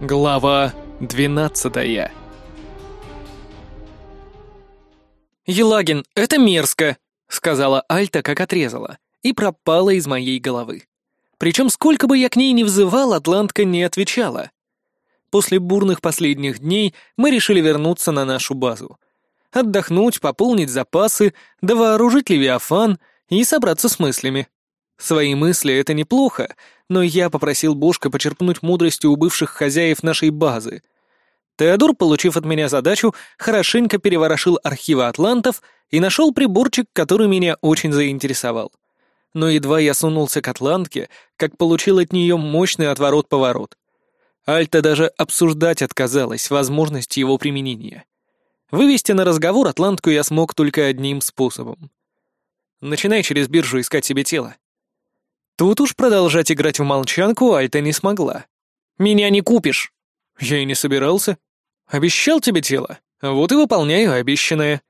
Глава двенадцатая «Елагин, это мерзко!» — сказала Альта, как отрезала, и пропала из моей головы. Причем сколько бы я к ней ни взывал, Атлантка не отвечала. После бурных последних дней мы решили вернуться на нашу базу. Отдохнуть, пополнить запасы, довооружить Левиафан и собраться с мыслями. Свои мысли — это неплохо, но я попросил Бошка почерпнуть мудростью у бывших хозяев нашей базы. Теодор, получив от меня задачу, хорошенько переворошил архивы атлантов и нашел приборчик, который меня очень заинтересовал. Но едва я сунулся к атлантке, как получил от нее мощный отворот-поворот. Альта даже обсуждать отказалась возможность его применения. Вывести на разговор атлантку я смог только одним способом. Начинай через биржу искать себе тело. Тут уж продолжать играть в молчанку Альта не смогла. «Меня не купишь!» «Я и не собирался. Обещал тебе тело, вот и выполняю обещанное».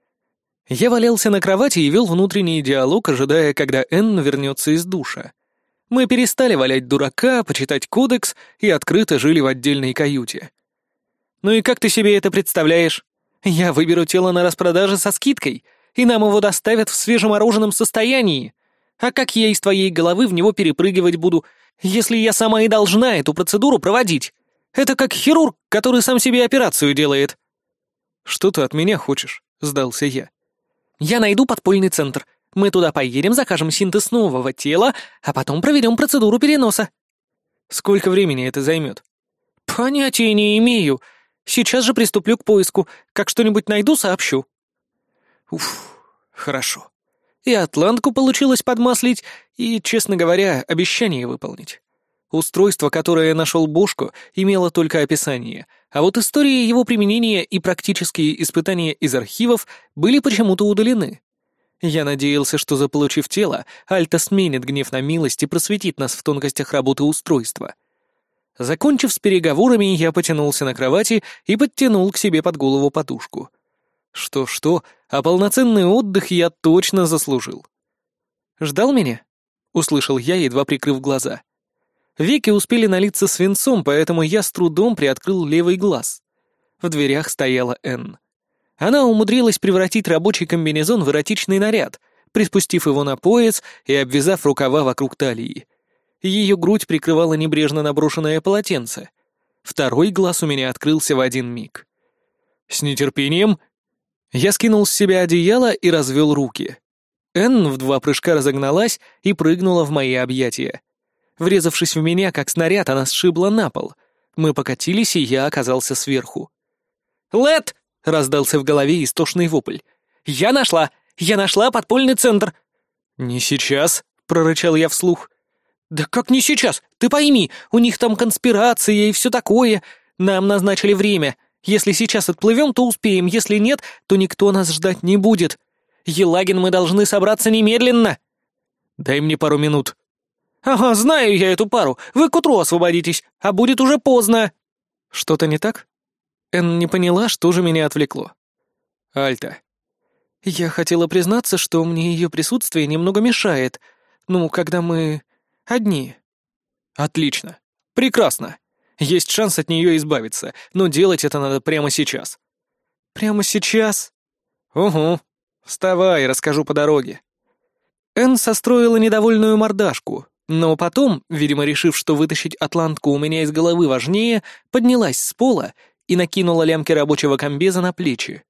Я валялся на кровати и вел внутренний диалог, ожидая, когда Энн вернется из душа. Мы перестали валять дурака, почитать кодекс и открыто жили в отдельной каюте. «Ну и как ты себе это представляешь? Я выберу тело на распродаже со скидкой, и нам его доставят в свежемороженом состоянии. А как я из твоей головы в него перепрыгивать буду, если я сама и должна эту процедуру проводить? Это как хирург, который сам себе операцию делает». «Что ты от меня хочешь?» — сдался я. «Я найду подпольный центр. Мы туда поедем, закажем синтез нового тела, а потом проведем процедуру переноса». «Сколько времени это займет?» «Понятия не имею. Сейчас же приступлю к поиску. Как что-нибудь найду, сообщу». «Уф, хорошо». И атлантку получилось подмаслить, и, честно говоря, обещание выполнить. Устройство, которое нашел Бошку, имело только описание, а вот истории его применения и практические испытания из архивов были почему-то удалены. Я надеялся, что, заполучив тело, Альта сменит гнев на милость и просветит нас в тонкостях работы устройства. Закончив с переговорами, я потянулся на кровати и подтянул к себе под голову подушку — что-что, а полноценный отдых я точно заслужил. «Ждал меня?» — услышал я, едва прикрыв глаза. Веки успели налиться свинцом, поэтому я с трудом приоткрыл левый глаз. В дверях стояла Энн. Она умудрилась превратить рабочий комбинезон в эротичный наряд, приспустив его на пояс и обвязав рукава вокруг талии. Ее грудь прикрывала небрежно наброшенное полотенце. Второй глаз у меня открылся в один миг. «С нетерпением я скинул с себя одеяло и развел руки. Энн в два прыжка разогналась и прыгнула в мои объятия. Врезавшись в меня, как снаряд, она сшибла на пол. Мы покатились, и я оказался сверху. «Лет!» — раздался в голове истошный вопль. «Я нашла! Я нашла подпольный центр!» «Не сейчас!» — прорычал я вслух. «Да как не сейчас? Ты пойми, у них там конспирация и все такое. Нам назначили время. Если сейчас отплывем, то успеем, если нет, то никто нас ждать не будет. Елагин, мы должны собраться немедленно!» «Дай мне пару минут». «Ага, знаю я эту пару. Вы к утру освободитесь, а будет уже поздно». «Что-то не так?» Эн не поняла, что же меня отвлекло. «Альта». «Я хотела признаться, что мне ее присутствие немного мешает. Ну, когда мы... одни». «Отлично. Прекрасно. Есть шанс от нее избавиться, но делать это надо прямо сейчас. Прямо сейчас? Угу. Вставай, расскажу по дороге. Энн состроила недовольную мордашку, но потом, видимо, решив, что вытащить атлантку у меня из головы важнее, поднялась с пола и накинула лямки рабочего комбеза на плечи.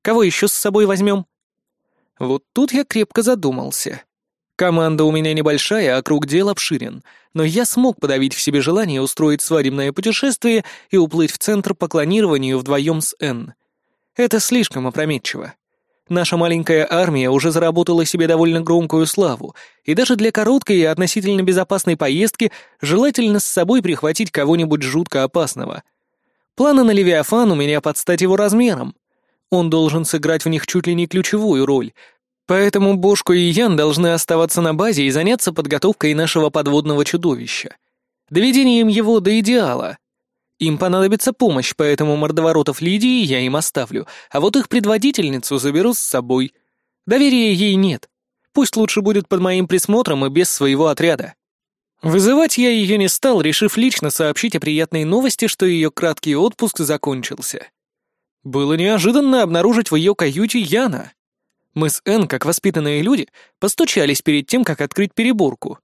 «Кого еще с собой возьмем?» Вот тут я крепко задумался. Команда у меня небольшая, а круг дел обширен, но я смог подавить в себе желание устроить свадебное путешествие и уплыть в центр по клонированию вдвоем с Н. Это слишком опрометчиво. Наша маленькая армия уже заработала себе довольно громкую славу, и даже для короткой и относительно безопасной поездки желательно с собой прихватить кого-нибудь жутко опасного. Планы на Левиафан у меня под стать его размером. Он должен сыграть в них чуть ли не ключевую роль — Поэтому Бошко и Ян должны оставаться на базе и заняться подготовкой нашего подводного чудовища. Доведением его до идеала. Им понадобится помощь, поэтому мордоворотов Лидии я им оставлю, а вот их предводительницу заберу с собой. Доверия ей нет. Пусть лучше будет под моим присмотром и без своего отряда. Вызывать я ее не стал, решив лично сообщить о приятной новости, что ее краткий отпуск закончился. Было неожиданно обнаружить в ее каюте Яна. Мы с Энн, как воспитанные люди, постучались перед тем, как открыть переборку.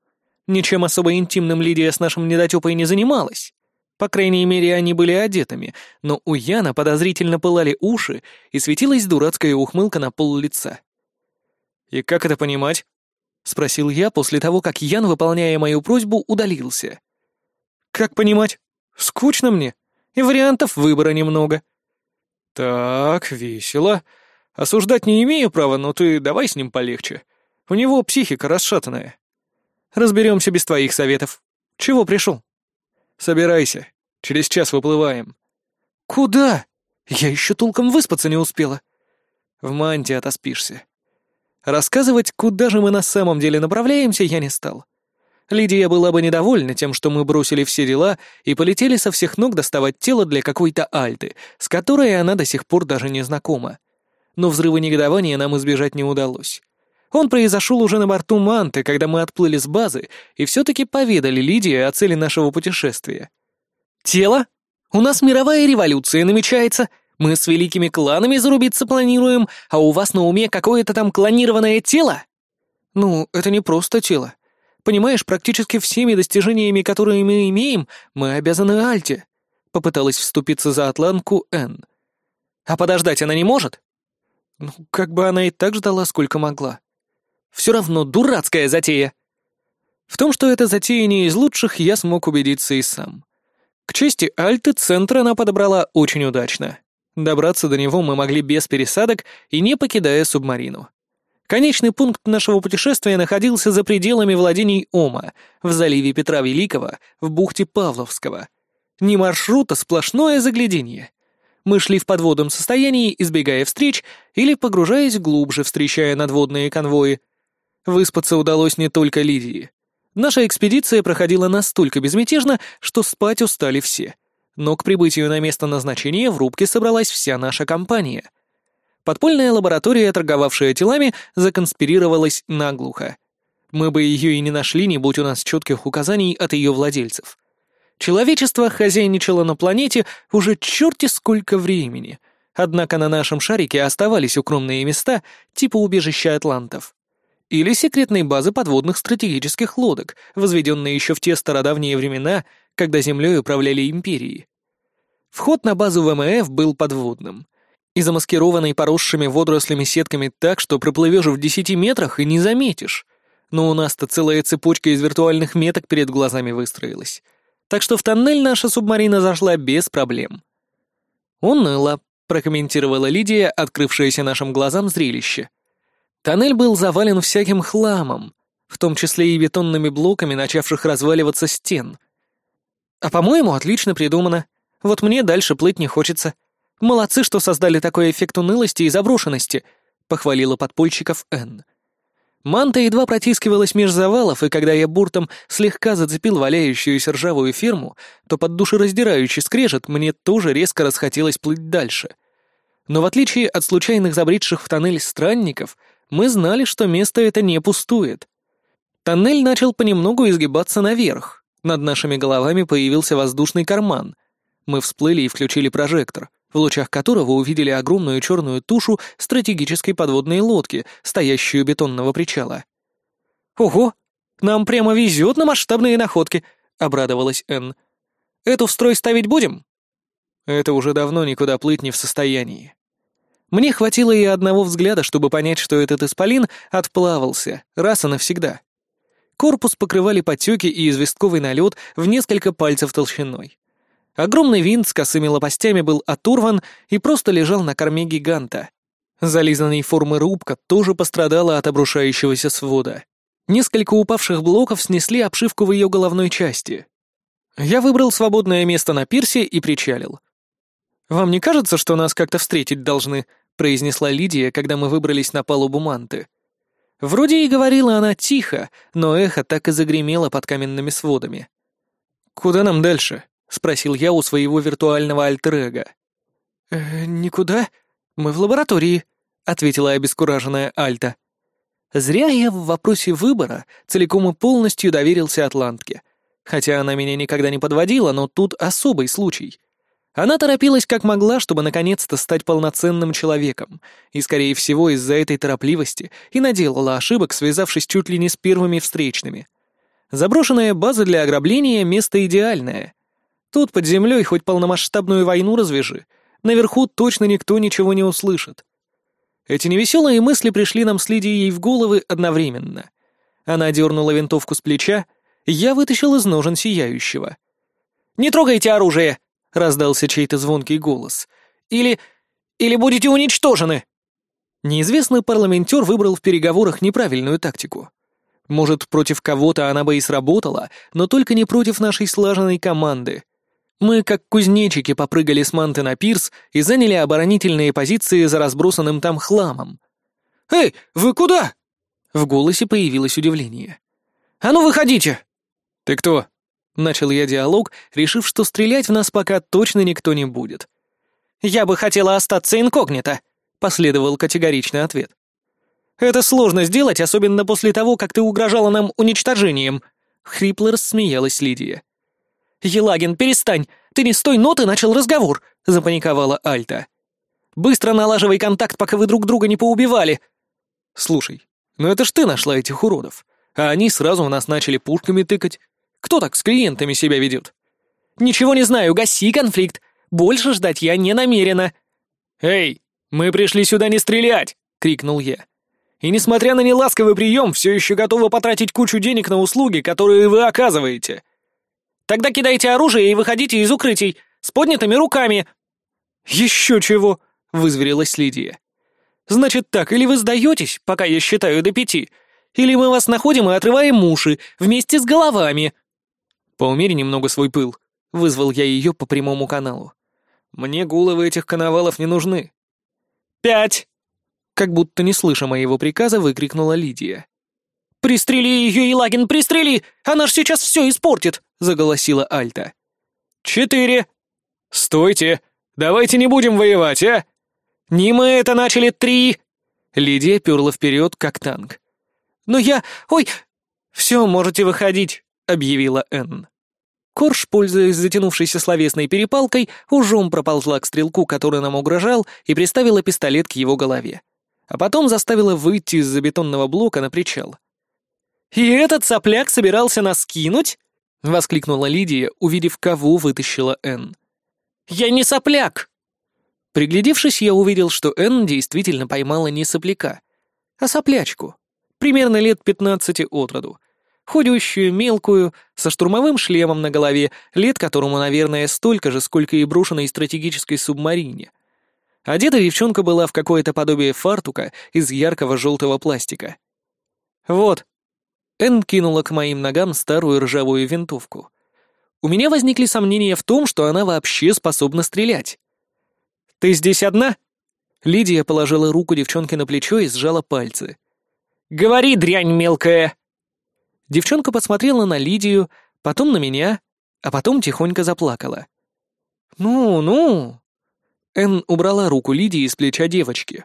Ничем особо интимным Лидия с нашим недотёпой не занималась. По крайней мере, они были одетыми, но у Яна подозрительно пылали уши и светилась дурацкая ухмылка на пол лица. «И как это понимать?» — спросил я после того, как Ян, выполняя мою просьбу, удалился. «Как понимать? Скучно мне, и вариантов выбора немного». «Так, весело. Осуждать не имею права, но ты давай с ним полегче. У него психика расшатанная. Разберемся без твоих советов. Чего пришел?» «Собирайся. Через час выплываем». «Куда? Я еще толком выспаться не успела». «В манте отоспишься». Рассказывать, куда же мы на самом деле направляемся, я не стал. Лидия была бы недовольна тем, что мы бросили все дела и полетели со всех ног доставать тело для какой-то альты, с которой она до сих пор даже не знакома. Но взрыва негодования нам избежать не удалось. Он произошел уже на борту Манты, когда мы отплыли с базы и все-таки поведали Лидии о цели нашего путешествия. «Тело? У нас мировая революция намечается. Мы с великими кланами зарубиться планируем, а у вас на уме какое-то там клонированное тело?» «Ну, это не просто тело. Понимаешь, практически всеми достижениями, которые мы имеем, мы обязаны Альте», — попыталась вступиться за Атланку Н. «А подождать она не может?» «Ну, как бы она и так ждала, сколько могла. Все равно дурацкая затея. В том, что эта затея не из лучших, я смог убедиться и сам. К чести Альты, центр она подобрала очень удачно. Добраться до него мы могли без пересадок и не покидая субмарину. Конечный пункт нашего путешествия находился за пределами владений Ома, в заливе Петра Великого, в бухте Павловского. Не маршрут, а сплошное загляденье. Мы шли в подводном состоянии, избегая встреч или погружаясь глубже, встречая надводные конвои — Выспаться удалось не только Лидии. Наша экспедиция проходила настолько безмятежно, что спать устали все. Но к прибытию на место назначения в рубке собралась вся наша компания. Подпольная лаборатория, торговавшая телами, законспирировалась наглухо. Мы бы ее и не нашли, не будь у нас четких указаний от ее владельцев. Человечество хозяйничало на планете уже черти сколько времени, однако на нашем шарике оставались укромные места, типа убежища атлантов или секретной базы подводных стратегических лодок, возведенные еще в те стародавние времена, когда Землей управляли империи. Вход на базу ВМФ был подводным и замаскированный поросшими водорослями сетками так, что проплывешь в десяти метрах и не заметишь. Но у нас-то целая цепочка из виртуальных меток перед глазами выстроилась. Так что в тоннель наша субмарина зашла без проблем. «Уныло», — прокомментировала Лидия, открывшееся нашим глазам зрелище. Тоннель был завален всяким хламом, в том числе и бетонными блоками, начавших разваливаться стен. А по-моему, отлично придумано. Вот мне дальше плыть не хочется. Молодцы, что создали такой эффект унылости и заброшенности, похвалила подпольщиков Н. Манта едва протискивалась меж завалов, и когда я буртом слегка зацепил валяющуюся ржавую ферму, то под душераздирающий скрежет мне тоже резко расхотелось плыть дальше. Но в отличие от случайных забредших в тоннель странников — мы знали, что место это не пустует. Тоннель начал понемногу изгибаться наверх. Над нашими головами появился воздушный карман. Мы всплыли и включили прожектор, в лучах которого увидели огромную черную тушу стратегической подводной лодки, стоящую у бетонного причала. «Ого! Нам прямо везет на масштабные находки!» — обрадовалась Энн. «Эту в строй ставить будем?» «Это уже давно никуда плыть не в состоянии», мне хватило и одного взгляда, чтобы понять, что этот исполин отплавался, раз и навсегда. Корпус покрывали потеки и известковый налет в несколько пальцев толщиной. Огромный винт с косыми лопастями был оторван и просто лежал на корме гиганта. Зализанной формы рубка тоже пострадала от обрушающегося свода. Несколько упавших блоков снесли обшивку в ее головной части. Я выбрал свободное место на пирсе и причалил. «Вам не кажется, что нас как-то встретить должны?» — произнесла Лидия, когда мы выбрались на палубу манты. Вроде и говорила она тихо, но эхо так и загремело под каменными сводами. «Куда нам дальше?» — спросил я у своего виртуального альтер-эго. «Э, «Никуда. Мы в лаборатории», — ответила обескураженная Альта. Зря я в вопросе выбора целиком и полностью доверился Атлантке. Хотя она меня никогда не подводила, но тут особый случай. Она торопилась как могла, чтобы наконец-то стать полноценным человеком, и, скорее всего, из-за этой торопливости и наделала ошибок, связавшись чуть ли не с первыми встречными. Заброшенная база для ограбления — место идеальное. Тут под землей хоть полномасштабную войну развяжи, наверху точно никто ничего не услышит. Эти невеселые мысли пришли нам с Лидией в головы одновременно. Она дернула винтовку с плеча, я вытащил из ножен сияющего. «Не трогайте оружие!» — раздался чей-то звонкий голос. «Или... или будете уничтожены!» Неизвестный парламентер выбрал в переговорах неправильную тактику. Может, против кого-то она бы и сработала, но только не против нашей слаженной команды. Мы, как кузнечики, попрыгали с манты на пирс и заняли оборонительные позиции за разбросанным там хламом. «Эй, вы куда?» В голосе появилось удивление. «А ну, выходите!» «Ты кто?» Начал я диалог, решив, что стрелять в нас пока точно никто не будет. «Я бы хотела остаться инкогнито», — последовал категоричный ответ. «Это сложно сделать, особенно после того, как ты угрожала нам уничтожением», — хрипло рассмеялась Лидия. «Елагин, перестань! Ты не с той ноты начал разговор!» — запаниковала Альта. «Быстро налаживай контакт, пока вы друг друга не поубивали!» «Слушай, ну это ж ты нашла этих уродов, а они сразу в нас начали пушками тыкать. Кто так с клиентами себя ведет? Ничего не знаю, гаси конфликт. Больше ждать я не намерена. Эй, мы пришли сюда не стрелять, крикнул я. И несмотря на неласковый прием, все еще готова потратить кучу денег на услуги, которые вы оказываете. Тогда кидайте оружие и выходите из укрытий с поднятыми руками. Еще чего, вызверилась Лидия. Значит так, или вы сдаетесь, пока я считаю до пяти, или мы вас находим и отрываем уши вместе с головами. Поумери немного свой пыл», — вызвал я ее по прямому каналу. «Мне головы этих коновалов не нужны». «Пять!» Как будто не слыша моего приказа, выкрикнула Лидия. «Пристрели ее, Елагин, пристрели! Она ж сейчас все испортит!» — заголосила Альта. «Четыре!» «Стойте! Давайте не будем воевать, а!» «Не мы это начали три!» Лидия перла вперед, как танк. «Но я... Ой! Все, можете выходить!» — объявила Энн. Корж, пользуясь затянувшейся словесной перепалкой, ужом проползла к стрелку, который нам угрожал, и приставила пистолет к его голове. А потом заставила выйти из-за бетонного блока на причал. «И этот сопляк собирался нас скинуть?» — воскликнула Лидия, увидев, кого вытащила Энн. «Я не сопляк!» Приглядевшись, я увидел, что Энн действительно поймала не сопляка, а соплячку, примерно лет пятнадцати от роду, худющую, мелкую, со штурмовым шлемом на голове, лет которому, наверное, столько же, сколько и брошенной стратегической субмарине. Одета девчонка была в какое-то подобие фартука из яркого желтого пластика. «Вот». Энн кинула к моим ногам старую ржавую винтовку. У меня возникли сомнения в том, что она вообще способна стрелять. «Ты здесь одна?» Лидия положила руку девчонке на плечо и сжала пальцы. «Говори, дрянь мелкая!» Девчонка посмотрела на Лидию, потом на меня, а потом тихонько заплакала. «Ну, ну...» Энн убрала руку Лидии с плеча девочки.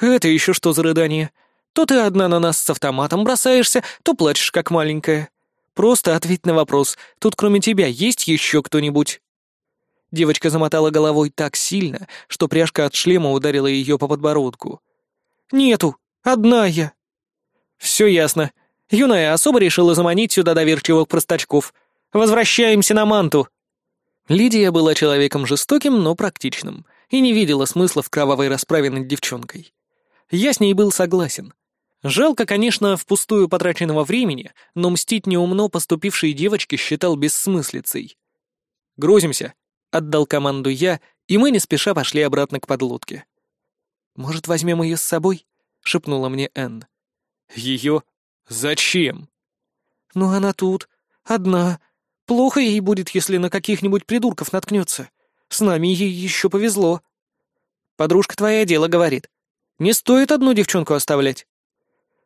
«Это еще что за рыдание? То ты одна на нас с автоматом бросаешься, то плачешь, как маленькая. Просто ответь на вопрос, тут кроме тебя есть еще кто-нибудь?» Девочка замотала головой так сильно, что пряжка от шлема ударила ее по подбородку. «Нету, одна я». «Все ясно. Юная особа решила заманить сюда доверчивых простачков. Возвращаемся на манту!» Лидия была человеком жестоким, но практичным, и не видела смысла в кровавой расправе над девчонкой. Я с ней был согласен. Жалко, конечно, впустую потраченного времени, но мстить неумно поступившей девочке считал бессмыслицей. «Грузимся», — отдал команду я, и мы не спеша пошли обратно к подлодке. «Может, возьмем ее с собой?» — шепнула мне Энн. «Ее? «Зачем?» «Ну она тут, одна. Плохо ей будет, если на каких-нибудь придурков наткнется. С нами ей еще повезло». «Подружка твоя дело говорит. Не стоит одну девчонку оставлять».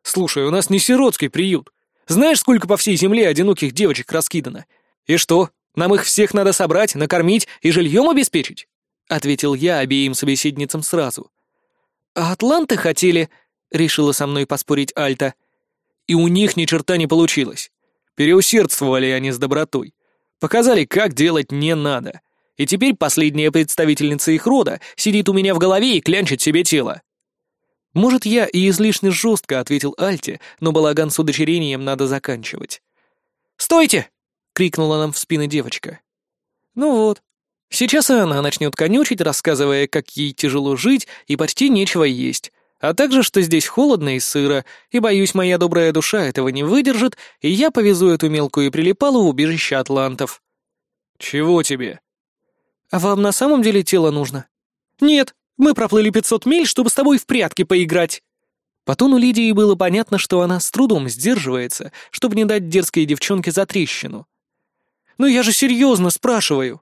«Слушай, у нас не сиротский приют. Знаешь, сколько по всей земле одиноких девочек раскидано? И что, нам их всех надо собрать, накормить и жильем обеспечить?» — ответил я обеим собеседницам сразу. «А атланты хотели...» решила со мной поспорить Альта. И у них ни черта не получилось. Переусердствовали они с добротой. Показали, как делать не надо. И теперь последняя представительница их рода сидит у меня в голове и клянчит себе тело. Может, я и излишне жестко ответил Альте, но балаган с удочерением надо заканчивать. «Стойте!» — крикнула нам в спины девочка. Ну вот. Сейчас и она начнет конючить, рассказывая, как ей тяжело жить и почти нечего есть, а также, что здесь холодно и сыро, и, боюсь, моя добрая душа этого не выдержит, и я повезу эту мелкую прилипалу в убежище атлантов. «Чего тебе?» «А вам на самом деле тело нужно?» «Нет, мы проплыли 500 миль, чтобы с тобой в прятки поиграть». По тону Лидии было понятно, что она с трудом сдерживается, чтобы не дать дерзкой девчонке за трещину. «Ну я же серьезно спрашиваю».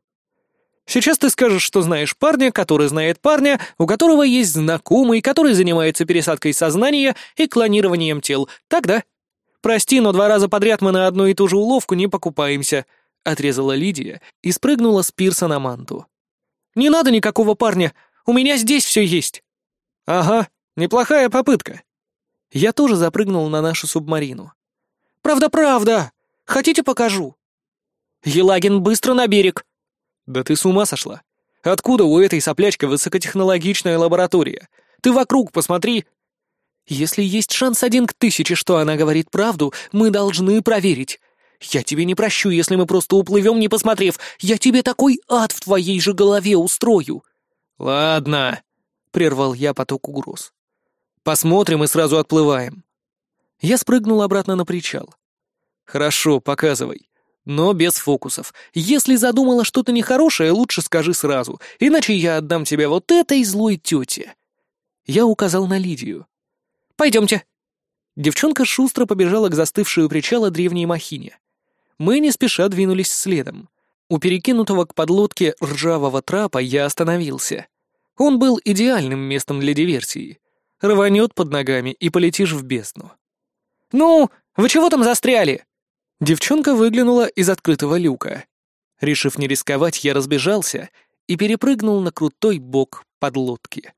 Сейчас ты скажешь, что знаешь парня, который знает парня, у которого есть знакомый, который занимается пересадкой сознания и клонированием тел. Так, да? Прости, но два раза подряд мы на одну и ту же уловку не покупаемся», — отрезала Лидия и спрыгнула с пирса на манту. «Не надо никакого парня, у меня здесь все есть». «Ага, неплохая попытка». Я тоже запрыгнул на нашу субмарину. «Правда-правда! Хотите, покажу?» «Елагин, быстро на берег!» «Да ты с ума сошла! Откуда у этой соплячки высокотехнологичная лаборатория? Ты вокруг посмотри!» «Если есть шанс один к тысяче, что она говорит правду, мы должны проверить. Я тебе не прощу, если мы просто уплывем, не посмотрев. Я тебе такой ад в твоей же голове устрою!» «Ладно», — прервал я поток угроз. «Посмотрим и сразу отплываем». Я спрыгнул обратно на причал. «Хорошо, показывай но без фокусов. Если задумала что-то нехорошее, лучше скажи сразу, иначе я отдам тебя вот этой злой тете». Я указал на Лидию. «Пойдемте». Девчонка шустро побежала к застывшей у причала древней махине. Мы не спеша двинулись следом. У перекинутого к подлодке ржавого трапа я остановился. Он был идеальным местом для диверсии. Рванет под ногами и полетишь в бездну. «Ну, вы чего там застряли?» Девчонка выглянула из открытого люка. Решив не рисковать, я разбежался и перепрыгнул на крутой бок подлодки.